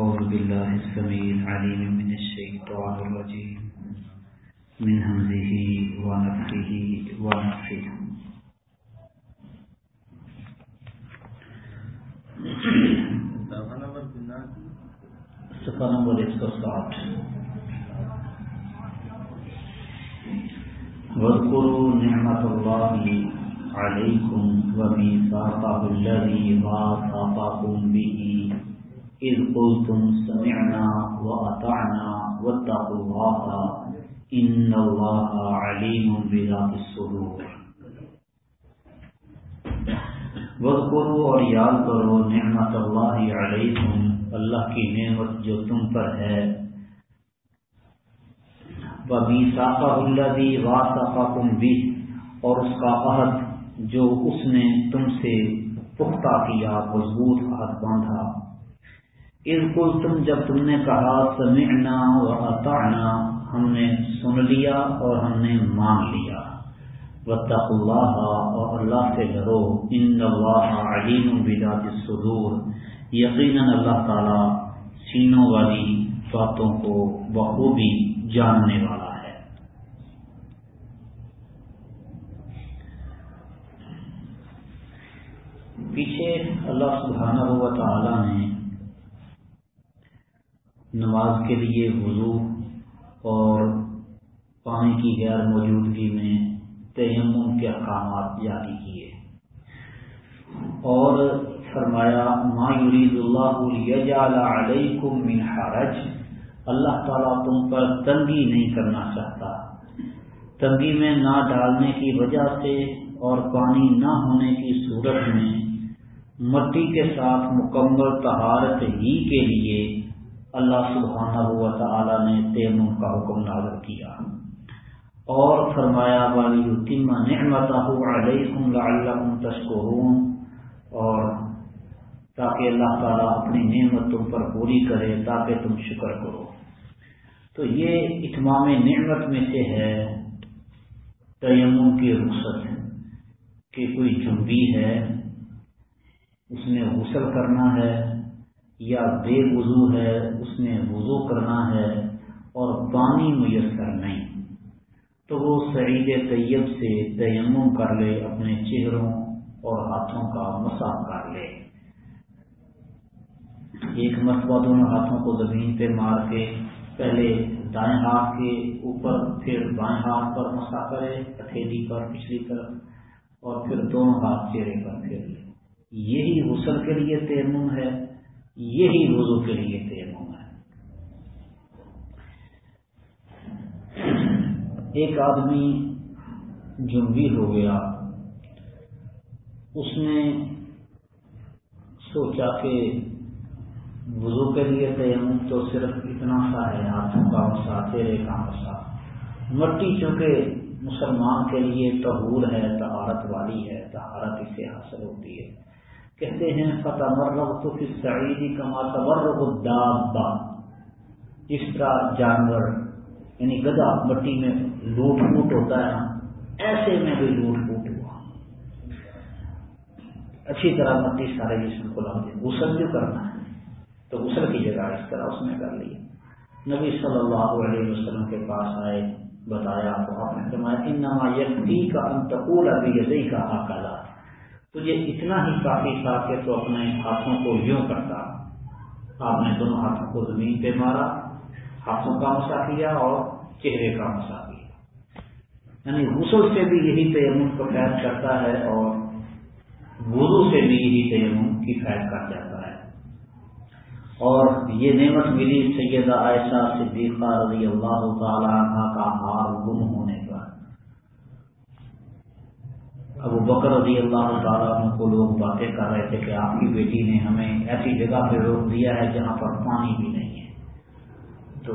أعوذ بالله السميع العليم من الشيطان الرجيم. من همزه ونفخه ونفخه. صفحہ نمبر ایک سو ساٹھ واذكروا نعمة الله عليكم وميثاقه الذي واثقكم به. إذ قلتم سمعنا وأطعنا واتقوا الله إن الله عليم بذات الصدور واذكروا اور یاد کرو نعمت اللہ علیکم، اللہ کی نعمت جو تم پر ہے۔ الذي واثقكم به، اور اس کا عہد جو اس نے تم سے پختہ کیا، مضبوط عہد باندھا۔ کل تم جب تم نے کہا سمعنا واطعنا ہم نے سن لیا اور ہم نے مان لیا۔ واتقوا اللہ اور اللہ سے ڈرو، ان اللہ علیم بذات الصدور۔ یقینا اللہ تعالی سینوں والی باتوں کو بخوبی جاننے والا ہے۔ پیچھے اللہ سبحانہ و تعالی نے نماز کے لیے وضو اور پانی کی غیر موجودگی میں تیمم کے احکامات جاری کیے۔ اور فرمایا، ما یرید اللہ علیکم من حرج۔ اللہ تعالیٰ تم پر تنگی نہیں کرنا چاہتا۔ تنگی میں نہ ڈالنے کی وجہ سے اور پانی نہ ہونے کی صورت میں، مٹی کے ساتھ مکمل طہارت ہی کے لیے اللہ سبحانہ ہوا تعالیٰ نے تیمم کا حکم نازل کیا۔ اور فرمایا والی نعمت علیکم لعلکم تشکرون اور تاکہ اللہ تعالیٰ اپنی نعمت تم پر پوری کرے، تاکہ تم شکر کرو۔ تو یہ اتمام نعمت میں سے ہے، تیمم کی رخصت کہ کوئی جنبی ہے، اس نے غسل کرنا ہے یا بے وضو ہے، اس نے وضو کرنا ہے اور پانی میسر نہیں۔ تو وہ سعید طیب سے تیمم کر لے، اپنے چہروں اور ہاتھوں کا مساف کر لے۔ ایک مرتبہ دونوں ہاتھوں کو زمین پہ مار کے پہلے دائیں ہاتھ کے اوپر، پھر بائیں ہاتھ پر مسا کرے، ہتھیلی پر پچھلی طرف، اور پھر دونوں ہاتھ چہرے پر پھر لے۔ یہی غسل کے لیے تیمم ہے۔ یہی وضو کے لیے تیمم ہے ایک آدمی جنبی ہو گیا۔ اس نے سوچا کہ وضو کے لیے تیمم تو صرف اتنا سا ہے ہاتھوں کا مسا چہرے کا مسا مٹی چونکہ مسلمان کے لیے تہور ہے تہارت والی ہے تہارت اسے حاصل ہوتی ہے۔ کہتے ہیں فتح مرغ تو پھر سعیدی کما تبرغ جس کا جانور یعنی گدا مٹی میں لوٹ پوٹ ہوتا ہے نا، ایسے میں بھی لوٹ پوٹ ہوا۔ اچھی طرح مٹی سارے جسم کو لاتے غسل جو کرنا ہے، تو غسل کی جگہ اس طرح اس نے کر لی۔ نبی صلی اللہ علیہ وسلم کے پاس آئے، بتایا، تو آپ نے فرمایا ان نما کا انتقول ابھی کا آکالا تجھے اتنا ہی کافی تھا کہ تو اپنے ہاتھوں کو یوں کرتا۔ آپ نے دونوں ہاتھوں کو زمین پہ مارا، ہاتھوں کا مسا کیا اور چہرے کا مسا کیا۔ یعنی غسل سے بھی یہی تیمن کو قید کرتا ہے اور وضو سے بھی یہی تیمن کی قید کر جاتا ہے۔ اور یہ نعمت ملی سیدہ عائشہ صدیقہ رضی اللہ تعالی عنہ کا ہار گم ہونے پر ابو بکر رضی اللہ تعالیٰ عنہ کو لوگ باتیں کر رہے تھے کہ آپ کی بیٹی نے ہمیں ایسی جگہ پہ روک دیا ہے جہاں پر پانی بھی نہیں ہے۔ تو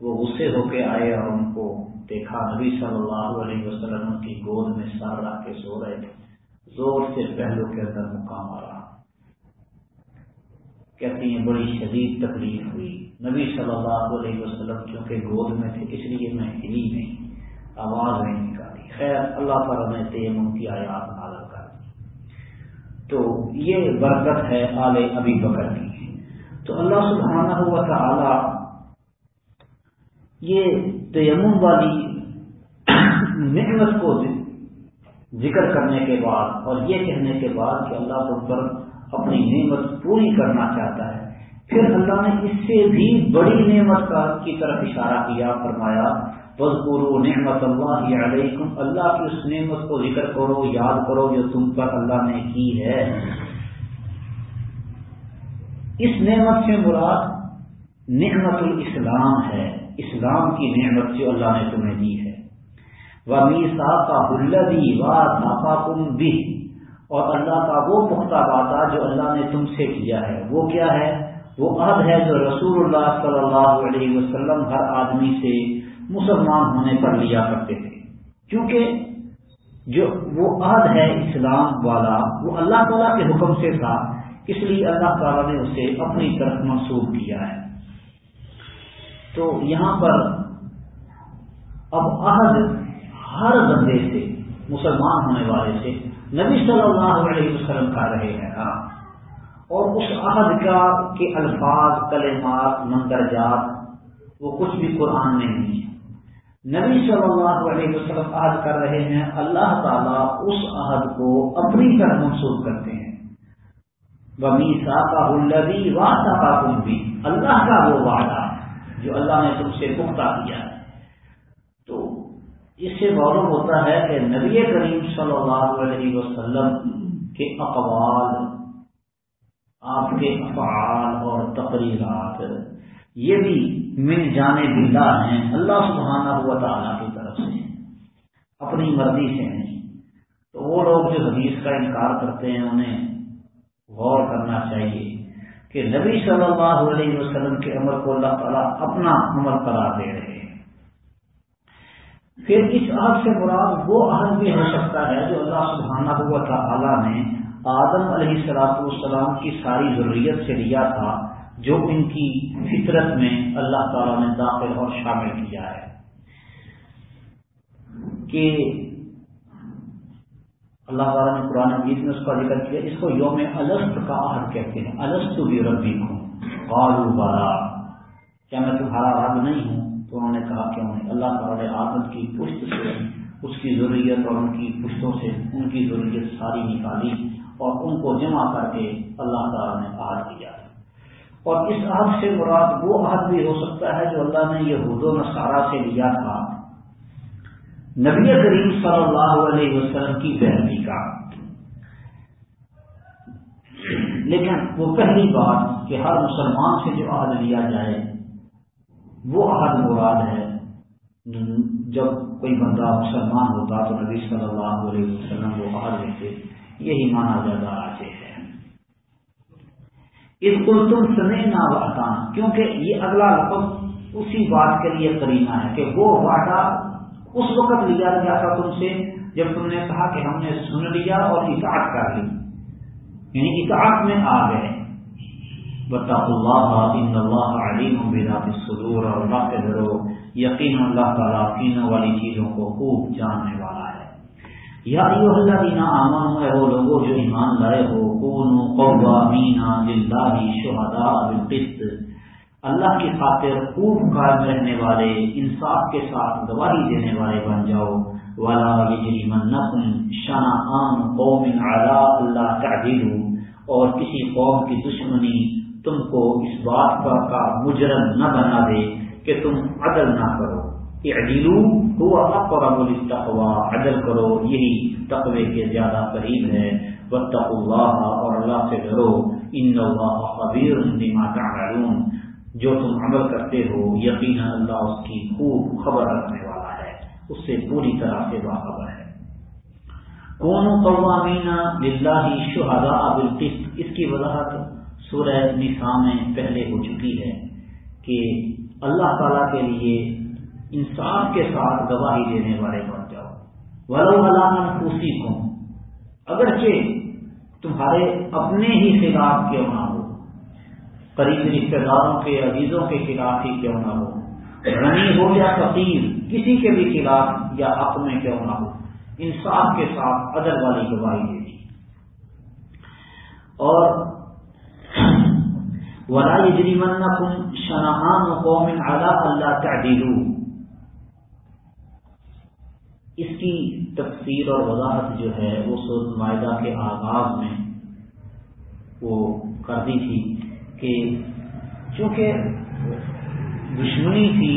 وہ غصے ہو کے آئے اور ان کو دیکھا۔ نبی صلی اللہ علیہ وسلم کی گود میں سار رکھ کے سو رہے تھے۔ زور سے پہلو کے اندر مقام آ رہا کہتی ہیں، بڑی شدید تکلیف ہوئی۔ نبی صلی اللہ علیہ وسلم کیونکہ گود میں تھے اس لیے میں ہلی نہیں، آواز نہیں۔ خیر، اللہ تعالیٰ نے تیم کی آیات نازل کر دی۔ تو یہ برکت ہے آل ابھی بکر کی۔ تو اللہ سبحانہ ہوا تعالی یہ تیمم والی نعمت کو ذکر کرنے کے بعد اور یہ کہنے کے بعد کہ اللہ تم پر اپنی نعمت پوری کرنا چاہتا ہے۔ پھر اللہ نے اس سے بھی بڑی نعمت کا کی طرف اشارہ کیا، فرمایا بزبرو نعمت اللہ علیکم، اللہ کی اس نعمت کو ذکر کرو، یاد کرو جو تم پر اللہ نے کی ہے۔ اس نعمت سے مراد نعمت الاسلام ہے۔ اسلام کی نعمت جو اللہ نے تمہیں دی ہے۔ وہ میسا کا بلدی و نافا کم بھی اور اللہ کا وہ پختہ وعدہ جو اللہ نے تم سے کیا ہے۔ وہ کیا ہے؟ وہ عہد ہے جو رسول اللہ صلی اللہ علیہ وسلم ہر آدمی سے مسلمان ہونے پر لیا کرتے تھے۔ کیونکہ جو وہ عہد ہے اسلام والا، وہ اللہ تعالیٰ کے حکم سے تھا، اس لیے اللہ تعالیٰ نے اسے اپنی طرف منسوخ کیا ہے۔ تو یہاں پر اب عہد ہر بندے سے، مسلمان ہونے والے سے نبی صلی اللہ علیہ وسلم کا رہے ہیں۔ ہاں۔ اور اس عہد کا کے الفاظ، کلمات، مندرجات، وہ کچھ بھی قرآن میں نہیں ہے۔ نبی صلی اللہ علیہ وسلم عہد کر رہے ہیں، اللہ تعالیٰ اس عہد کو اپنی طرح منسوخ کرتے ہیں۔ بمی کا بھی اللہ کا وہ وعدہ جو اللہ نے تم سے پختہ کیا۔ ہے تو اس سے معلوم ہوتا ہے کہ نبی کریم صلی اللہ علیہ وسلم کے اقوال، آپ کے افعال اور تقریرات، یہ بھی من جانے بلا ہیں، اللہ سبحانہ ہوا تعالیٰ کی طرف سے اپنی مرضی سے نہیں تو وہ لوگ جو حدیث کا انکار کرتے ہیں، انہیں غور کرنا چاہیے کہ نبی صلی اللہ علیہ وسلم کے عمر کو اللہ تعالیٰ اپنا عمر قرار دے رہے ہیں۔ پھر اس عہد سے مراد وہ عہد بھی ہو سکتا ہے جو اللہ سبحانہ ہوا تعالیٰ نے آدم علیہ سلاط والسلام کی ساری ضروریت سے لیا تھا۔ جو ان کی فطرت میں اللہ تعالیٰ نے داخل اور شامل کیا ہے۔ کہ اللہ تعالیٰ نے قرآن مجید میں اس کا ذکر کیا، اس کو یوم السط کا عہد کہتے ہیں۔ السط بھی ربی ہوں بالو بارا کیا میں تمہارا رب نہیں ہوں؟ تو انہوں نے کہا کہ انہیں اللہ تعالیٰ نے آدم کی، پشت سے، اس کی ضروریت اور ان کی پشتوں سے ان کی ضروریت ساری نکالی اور ان کو جمع کر کے اللہ تعالیٰ نے عہد کیا۔ اور اس عہد سے مراد وہ عہد بھی ہو سکتا ہے جو اللہ نے یہ و نصارہ سے لیا تھا۔ نبی کریم صلی اللہ علیہ وسلم کی پیروی کا۔ لیکن وہ پہلی بات کہ ہر مسلمان سے جو عہد لیا جائے، وہ عہد مراد ہے۔ جب کوئی بندہ مسلمان ہوتا تو نبی صلی اللہ علیہ وسلم وہ عہد لیتے، یہی مانا جاتا ہے۔ اس کو تم سنے نہ وعدان کیونکہ یہ اگلا لفظ اسی بات کے لیے کرینا ہے کہ وہ وعدہ اس وقت لیا گیا تھا تم سے جب تم نے کہا کہ ہم نے سن لیا اور اطاعت کر لی۔ یعنی اطاعت میں آ گئے۔ بتا اللہ، ان اللہ علیم بذات الصدور، اور اللہ کے ڈرو یقین اللہ تعالیٰ تینوں والی چیزوں کو خوب جاننے والا۔ یا ایو اللہ دینا آمان وہ لوگوں جو ایمان لائے ہو کون قوامین للہ شہداء بالقسط۔ اللہ کی خاطر خوب قائم رہنے والے، انصاف کے ساتھ گواہی دینے والے بن جاؤ۔ والا یجریمنکم شنآن قوم علی اللہ تعدیلوا اور کسی قوم کی دشمنی تم کو اس بات پر کا مجرم نہ بنا دے کہ تم عدل نہ کرو۔ ہوا اقرب للتقوى عدل کرو، یہی تقوی کے زیادہ قریب ہے۔ واتقوا اللہ اور اللہ سے ڈرو، ان اللہ خبیر بما تعملون۔ جو تم عمل کرتے ہو، یقینا اللہ اس کی خوب خبر رکھنے والا ہے۔ اس سے پوری طرح سے باخبر ہے۔ کون قوامین للہ شہداء بالقسط۔ اس کی وضاحت سورہ نساء میں پہلے ہو چکی ہے کہ اللہ تعالی کے لیے انصاف کے ساتھ گواہی دینے والے بن جاؤ۔ ولو علام خوشی کو اگرچہ تمہارے اپنے ہی خلاف کیوں نہ ہو، قریب رشتے داروں کے عزیزوں کے خلاف ہی کیوں نہ ہو، غنی ہو یا فقیر، کسی کے بھی خلاف یا حق میں کیوں نہ ہو، انصاف کے ساتھ ادر والی گواہی دے دی۔ اور ولا يجرمنكم شنآن قوم على الا تعدلوا اس کی تفسیر اور وضاحت جو ہے وہ سورت معاہدہ کے آغاز میں وہ کر دی تھی کہ چونکہ دشمنی تھی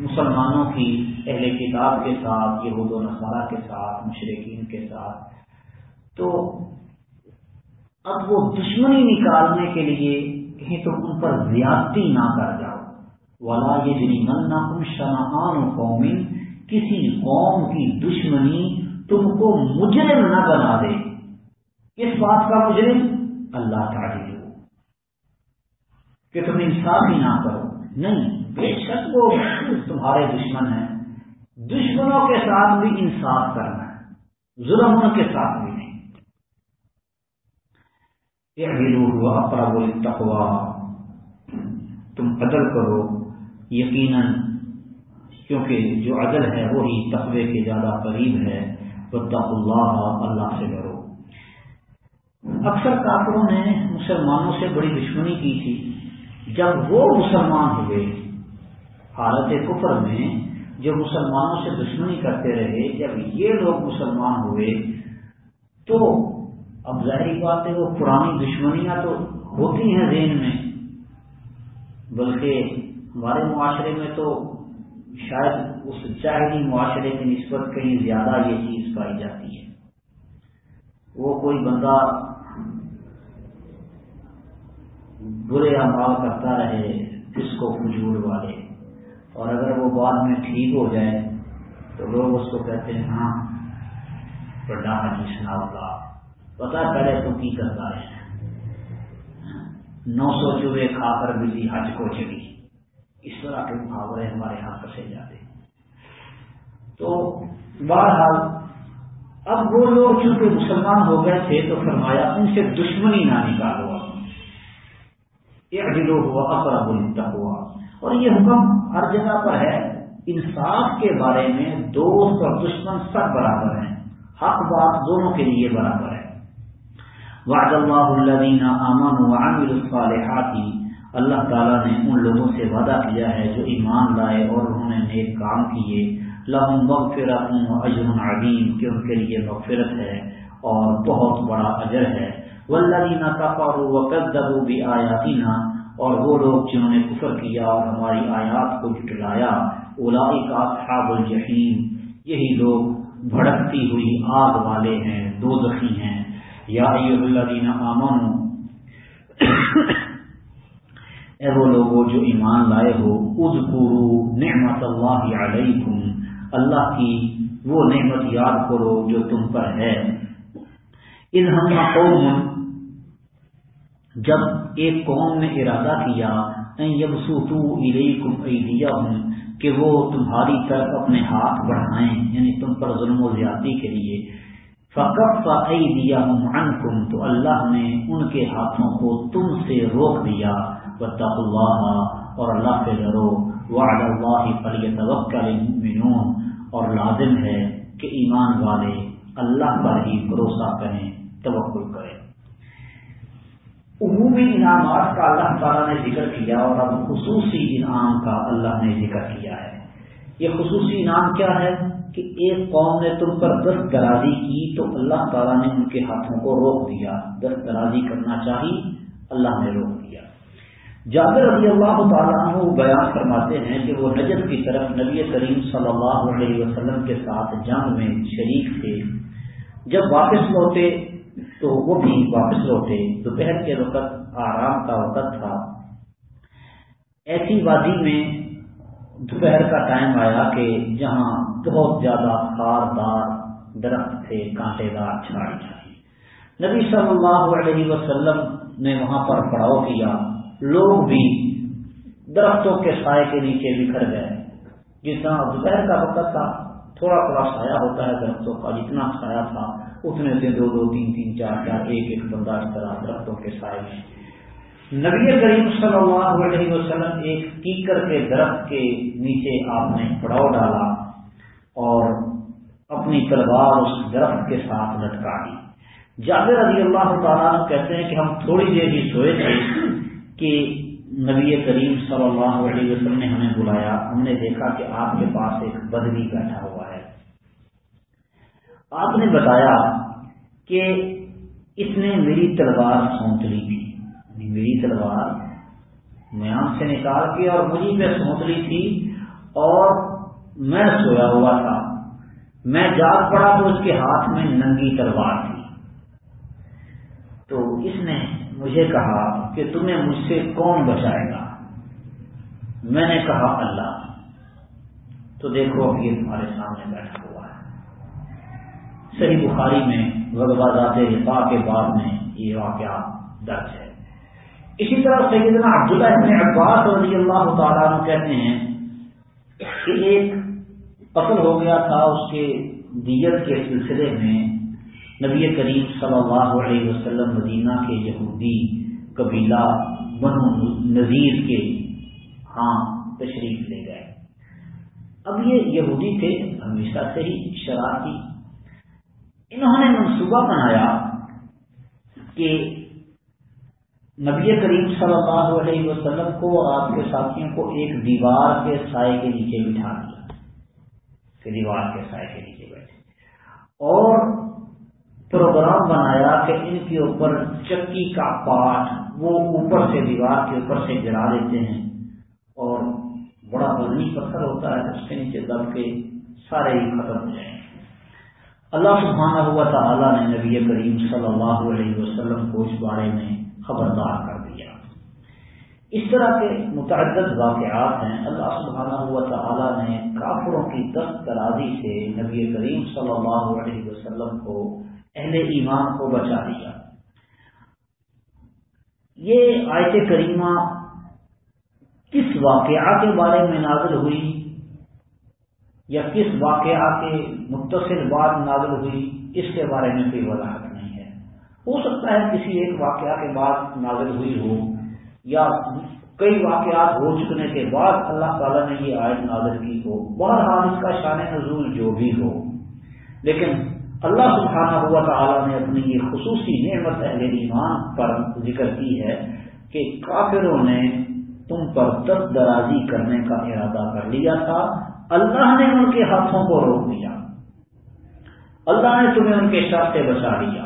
مسلمانوں کی، اہل کتاب کے ساتھ، یہود و نصارہ کے ساتھ مشرقین کے ساتھ، تو اب وہ دشمنی نکالنے کے لیے کہیں تو ان پر زیادتی نہ کر جاؤ۔ والا یہ جنی من نہ قومی کسی قوم کی دشمنی تم کو مجرم نہ بنا دے۔ اس بات کا مجرم اللہ کا ہو کہ تم انصاف ہی نہ کرو۔ نہیں، بے شک وہ تمہارے دشمن ہیں۔ دشمنوں کے ساتھ بھی انصاف کرنا ہے۔ ظلم کے ساتھ بھی نہیں۔ اقرب التقوا تم عدل کرو، یقیناً کیونکہ جو عدل ہے وہی تقوی کے زیادہ قریب ہے بتق اللہ اللہ سے ڈرو۔ اکثر کافروں نے مسلمانوں سے بڑی دشمنی کی تھی۔ جب وہ مسلمان ہوئے، حالت کفر میں جو مسلمانوں سے دشمنی کرتے رہے، جب یہ لوگ مسلمان ہوئے، تو اب ظاہری بات ہے وہ پرانی دشمنیاں تو ہوتی ہیں ذہن میں، بلکہ ہمارے معاشرے میں تو شاید اس چاہیے معاشرے کی نسبت کہیں زیادہ یہ چیز پائی جاتی ہے۔ وہ کوئی بندہ برے اعمال کرتا رہے اس کو فجور والے، اور اگر وہ بعد میں ٹھیک ہو جائے تو لوگ اس کو کہتے ہیں ہاں بڑا حجی سنا ہوگا۔ پتا کرے تو کی کرتا ہے۔ نو سو چوہے کھا کر بلی حج کو چڑی اس طرح کے محاورے ہمارے یہاں کسے جاتے تو بہرحال، اب وہ لوگ چونکہ مسلمان ہو گئے تھے تو فرمایا، ان سے دشمنی نہ نکالو یہ ہوا اقرب التقوا ہوا اور یہ حکم ہر جگہ پر ہے۔ انصاف کے بارے میں دوست اور دشمن سب برابر ہیں۔ حق بات دونوں کے لیے برابر ہے۔ وعد اللہ الذین آمنوا وعملوا الصالحات اللہ تعالیٰ نے ان لوگوں سے وعدہ کیا ہے جو ایمان لائے اور انہوں نے نیک کام کیے۔ لہم مغفرت و اجر عظیم، کہ ان کے لیے مغفرت ہے اور بہت بڑا اجر ہے۔ والذین کفروا وکذبوا بآیاتنا اور وہ لوگ جنہوں نے کفر کیا اور ہماری آیات کو جٹلایا اولئک اصحاب الجحیم، یہی لوگ بھڑکتی ہوئی آگ والے ہیں، دوزخی ہیں۔ یا آمن اے وہ لوگوں جو ایمان لائے ہو از نعمت اللہ علیکم۔ اللہ کی وہ نعمت یاد کرو جو تم پر ہے۔ ان ہم قوم، جب ایک قوم نے ارادہ کیا یبسوتو الیکم ایدیہم، کہ وہ تمہاری طرف اپنے ہاتھ بڑھائیں یعنی تم پر ظلم و زیادتی کے لیے۔ فقف دیا عنکم، تو اللہ نے ان کے ہاتھوں کو تم سے روک دیا۔ بتق اللہ اور اللہ سے ڈرو۔ وعد اللہ فلی المؤمنون۔ اور لازم ہے کہ ایمان والے اللہ پر ہی بھروسہ کریں، توکل کریں۔ عمومی انعامات کا اللہ تعالیٰ نے ذکر کیا اور اب خصوصی انعام کا اللہ نے ذکر کیا ہے۔ یہ خصوصی انعام کیا ہے کہ ایک قوم نے تم پر دست درازی کی تو اللہ تعالیٰ نے ان کے ہاتھوں کو روک دیا۔ دست درازی کرنا چاہی، اللہ نے روک دیا۔ جابر رضی اللہ تعالیٰ عنہ بیان فرماتے ہیں کہ وہ نجد کی طرف نبی کریم صلی اللہ علیہ وسلم کے ساتھ جنگ میں شریک تھے۔ جب واپس لوٹے تو وہ بھی واپس لوٹے۔ دوپہر کے وقت آرام کا وقت تھا۔ ایسی وادی میں دوپہر کا ٹائم آیا کہ جہاں بہت زیادہ خاردار درخت تھے، کانٹے دار چھاڑ نبی صلی اللہ علیہ وسلم نے وہاں پر پڑاؤ کیا۔ لوگ بھی درختوں کے سائے کے نیچے بکھر گئے۔ جتنا دوپہر کا وقت تھا، تھوڑا تھوڑا سایہ ہوتا ہے درختوں کا، جتنا سایہ تھا، اتنے سے دو دو، تین تین، چار چار، ایک ایک بندہ اس طرح درختوں کے سائے میں۔ نبی کریم صلی اللہ علیہ وسلم ایک کیکر کے درخت کے نیچے آپ نے پڑاؤ ڈالا اور اپنی تلوار اس درخت کے ساتھ لٹکا دی۔ جابر رضی اللہ تعالیٰ کہتے ہیں کہ ہم تھوڑی دیر ہی سوئے تھے۔ کہ نبی کریم صلی اللہ علیہ وسلم نے ہمیں بلایا، ہم نے دیکھا کہ آپ کے پاس ایک بدوی بیٹھا ہوا ہے۔ آپ نے بتایا کہ اس نے میری تلوار سونت لی تھی۔ یعنی میری تلوار میام سے نکال کے اور مجھے پہ سونت لی تھی اور میں سویا ہوا تھا۔ میں جاگ پڑا تو اس کے ہاتھ میں ننگی تلوار تھی۔ تو اس نے مجھے کہا کہ تمہیں مجھ سے کون بچائے گا؟ میں نے کہا اللہ۔ تو دیکھو اب یہ تمہارے سامنے بیٹھا ہوا ہے۔ صحیح بخاری میں وغیرہ رفا کے بعد میں یہ واقعہ درج ہے۔ اسی طرح سیدنا عبداللہ ابن عباس رضی اللہ تعالیٰ کہتے ہیں کہ ایک قتل ہو گیا تھا، اس کے دیت کے سلسلے میں نبی کریم صلی اللہ علیہ وسلم مدینہ کے یہودی قبیلہ بنو نذیر کے ہاں تشریف لے گئے۔ اب یہ یہودی تھے، ہمیشہ سے ہی شرارتی۔ انہوں نے منصوبہ بنایا کہ نبی کریم صلی اللہ علیہ وسلم کو اور آپ کے ساتھیوں کو ایک دیوار کے سائے کے نیچے بٹھا دیا۔ کہ دیوار کے سائے کے نیچے بیٹھے۔ اور پروگرام بنایا کہ ان کے اوپر چکی کا پاٹ وہ اوپر سے دیوار کے اوپر سے گرا دیتے ہیں اور بڑا بدنی پتھر ہوتا ہے، اس کے نیچے دب کے سارے ہی ختم ہو جائیں۔ اللہ سبحانہ ہوا تعالیٰ نے نبی کریم صلی اللہ علیہ وسلم کو اس بارے میں خبردار کر دیا۔ اس طرح کے متعدد واقعات ہیں۔ اللہ سبحانہ ہوا تعالیٰ نے کافروں کی دست درازی سے نبی کریم صلی اللہ علیہ وسلم کو اہل ایمان کو بچا دیا یہ آیت کریمہ کس واقعہ کے بارے میں نازل ہوئی یا کس واقعہ کے متصل بعد نازل ہوئی، اس کے بارے میں کوئی وضاحت نہیں ہے۔ ہو سکتا ہے کسی ایک واقعہ کے بعد نازل ہوئی ہو یا کئی واقعات ہو چکنے کے بعد اللہ تعالیٰ نے یہ آیت نازل کی ہو۔ بہرحال اس کا شان نزول جو بھی ہو۔ لیکن اللہ سبحانہ ہوا تعالیٰ نے اپنی یہ خصوصی نعمت اہل ایمان پر ذکر کی ہے کہ کافروں نے تم پر دست درازی کرنے کا ارادہ کر لیا تھا۔ اللہ نے ان کے ہاتھوں کو روک دیا۔ اللہ نے تمہیں ان کے شر سے بچا لیا۔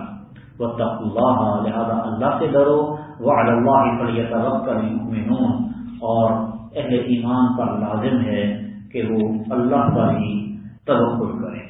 وہ تب اللہ، لہٰذا اللہ سے ڈرو۔ وہ اللہ فلیت کر اور اہل ایمان پر لازم ہے کہ وہ اللہ پر ہی توقل کریں۔